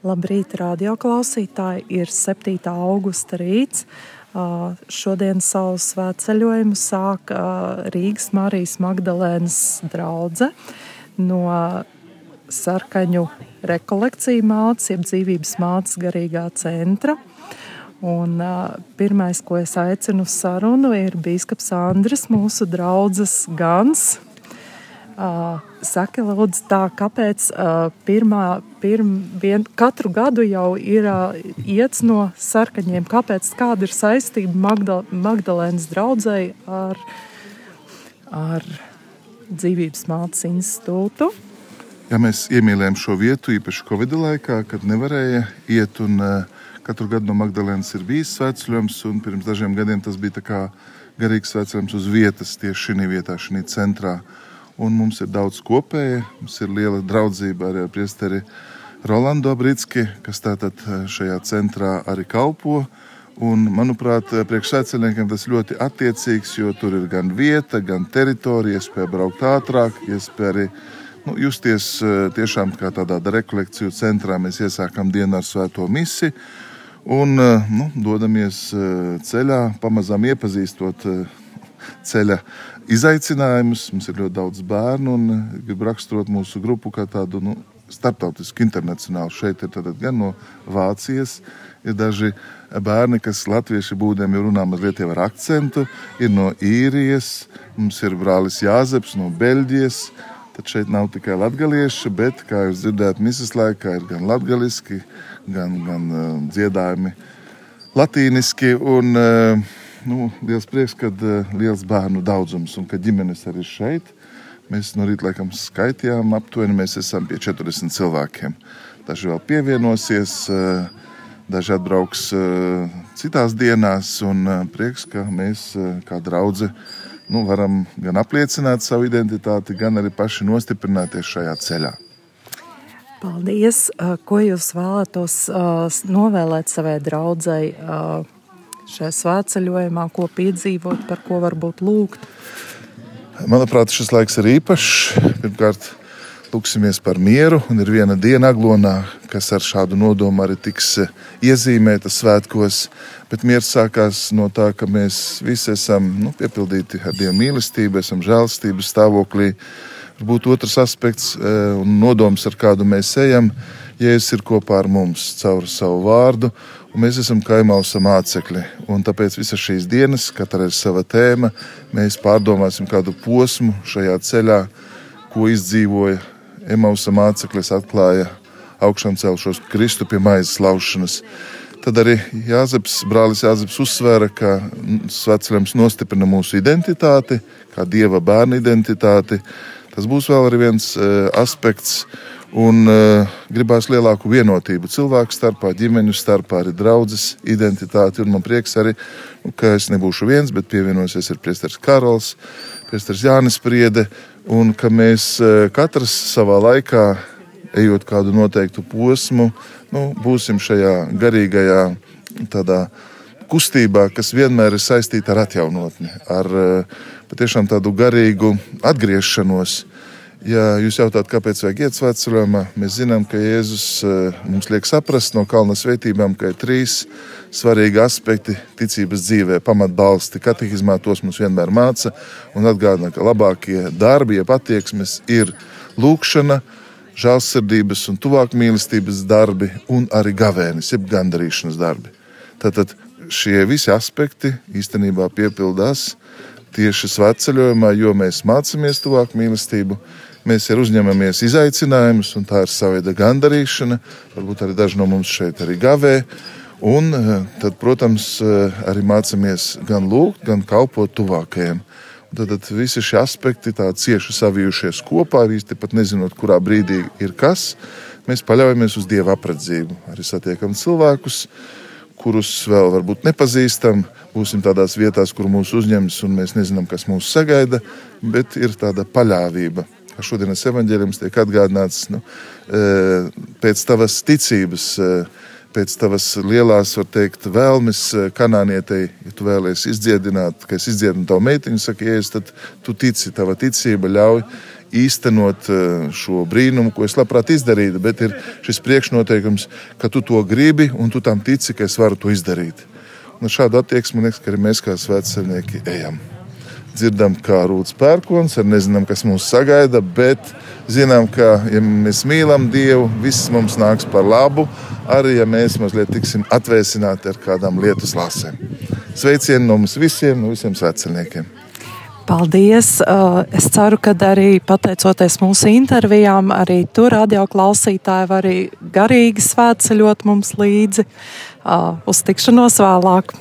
Labrīt, radioklausītāji! Ir 7. augusta rīts. Šodien savu svētceļojumu sāk Rīgas Marijas Magdalēnas draudze no sarkaņu rekolekciju mācības, jeb dzīvības mācības garīgā centra. Un, uh, pirmais, ko es aicinu uz sarunu, ir Bīskaps Andris, mūsu draugs Gans. Uh, saka, lūdzu, tā, kāpēc uh, pirmā, pirm, vien, katru gadu jau ir uh, iets no sarkaņiem? Kāpēc, kāda ir saistība Magda, Magdalēnas draudzēji ar, ar dzīvības mācības institūtu? Ja mēs iemīlējām šo vietu, īpaši Covid laikā, kad nevarēja iet un uh, Katru gadu no Magdalēnas ir bijis svētceļojums, un pirms dažiem gadiem tas bija garīgs svētceļojums uz vietas, tieši šī vietā, šī centrā. Un mums ir daudz kopēja, mums ir liela draudzība ar priesteri Rolandu Abritski, kas tātad eh, šajā centrā arī kalpo. Un, manuprāt, priekšsēdceļniekiem tas ļoti attiecīgs, jo tur ir gan vieta, gan teritorija, iespēja braukt ātrāk, iespēja arī nu, justies eh, tiešām kā tādā rekolekciju centrā. Mēs iesākam dienu ar svēto misiju un eh, nu, dodamies eh, ceļā, pamazām iepazīstot eh, ceļa izaicinājumus. Mums ir ļoti daudz bērnu, un gribu raksturot mūsu grupu kā tādu nu, starptautisku, internacionālu. Šeit ir gan no Vācijas, ir daži bērni, kas latvieši būdami runā mazliet ar akcentu, ir no īrijas, mums ir brālis Jāzeps no Beļģijas. Tad šeit nav tikai latvieši, bet, kā jūs dzirdējāt, misijas laikā ir gan latviešu, gan, gan uh, dziedājumi latīniski. Un, uh, nu, liels prieks, ka uh, liels bērnu daudzums un ka ģimenes arī šeit. Mēs no rīta laikam skaitījām, aptuveni mēs esam pie 40 cilvēkiem. Daži vēl pievienosies, daži atbrauks citās dienās. Un prieks, ka mēs kā draugi nu, varam gan apliecināt savu identitāti, gan arī paši nostiprināties šajā ceļā. Paldies! Ko jūs vēlētos novēlēt savai draudzēji šajā svētceļojumā, ko piedzīvot, par ko varbūt lūgt? Manuprāt, šis laiks ir īpašs. Pirmkārt, lūksimies par mieru, un ir viena diena aglonā, kas ar šādu nodomu arī tiks iezīmēta svētkos. Bet miers sākās no tā, ka mēs visi esam nu, piepildīti ar Dieva mīlestību, esam žēlstības stāvoklī Varbūt otrs aspekts eh, un nodoms, ar kādu mēs ejam, Jēzus ir kopā ar mums caur savu vārdu, un mēs esam kaimausa mācekļi. Un tāpēc visas šīs dienas, katra ir sava tēma, mēs pārdomāsim kādu posmu šajā ceļā, ko izdzīvoja Emausa māceklis, atklāja augšām celšos Kristu pie maizes laušanas. Tad arī Jāzeps, brālis Jāzeps uzsvēra, ka svētceļams nostiprina mūsu identitāti, kā dieva bērna identitāti Tas būs vēl viens uh, aspekts. Un uh, gribās lielāku vienotību cilvēku starpā, ģimeņu starpā, arī draudzes identitāti. Un man prieks arī, nu, ka es nebūšu viens, bet pievienosies ir Priesteris Karols, Priesteris Jānis Priede, un ka mēs uh, katrs savā laikā, ejot kādu noteiktu posmu, nu, būsim šajā garīgajā tādā kustībā, kas vienmēr ir saistīta ar atjaunotni, ar uh, patiešām tādu garīgu atgriešanos. Ja jūs jautājat, kāpēc vajag iet svētceļojumā, mēs zinām, ka Jēzus eh, mums liek saprast no kalna svētībām, ka ir trīs svarīgi aspekti ticības dzīvē, pamatbalsti. Katehizmā tos mums vienmēr māca un atgādina, ka labākie darbi, jeb attieksmes ir lūkšana, žēlsirdības un tuvāk mīlestības darbi un arī gavēnis, jeb gandarīšanas darbi. Tātad šie visi aspekti īstenībā piepildās tieši svētceļojumā, jo mēs mācāmies tuvāk mīlestību. Mēs arī uzņemamies izaicinājumus, un tā ir sava veida gandarīšana. Varbūt arī daži no mums šeit arī gavē. Un eh, tad, protams, eh, arī mācāmies gan lūgt, gan kalpot tuvākajiem. Tad, tad visi šie aspekti tā cieši savijušies kopā, īsti pat nezinot, kurā brīdī ir kas. Mēs paļaujamies uz Dieva apredzību. Arī satiekam cilvēkus, kurus vēl varbūt nepazīstam. Būsim tādās vietās, kur mūs uzņems, un mēs nezinām, kas mūs sagaida, bet ir tāda paļāvība. Šodienas evanģēlijums tiek atgādināts nu, e, pēc tavas ticības, e, pēc tavas lielās, var teikt, vēlmes e, kanānietei, ja tu vēlies izdziedināt, ka es izdziedinu tavu meitiņu, saka, ja es, tad tu tici, tava ticība ļauj īstenot šo brīnumu, ko es labprāt izdarītu, bet ir šis priekšnoteikums, ka tu to gribi un tu tam tici, ka es varu to izdarīt. Un šādu attieksmi liekas, ka arī mēs kā svētceļnieki ejam. Dzirdam, kā rūtas pērkons, ar nezinām, kas mūs sagaida, bet zinām, ka, ja mēs mīlam Dievu, viss mums nāks par labu, arī ja mēs mazliet tiksim atvēsināti ar kādām lietu lasēm. Sveicieni no mums visiem, no visiem svētceļniekiem! Paldies! Uh, es ceru, ka arī pateicoties mūsu intervijām, arī tur radio klausītāji var arī garīgi svētceļot mums līdzi. Uh, uz tikšanos vēlāk!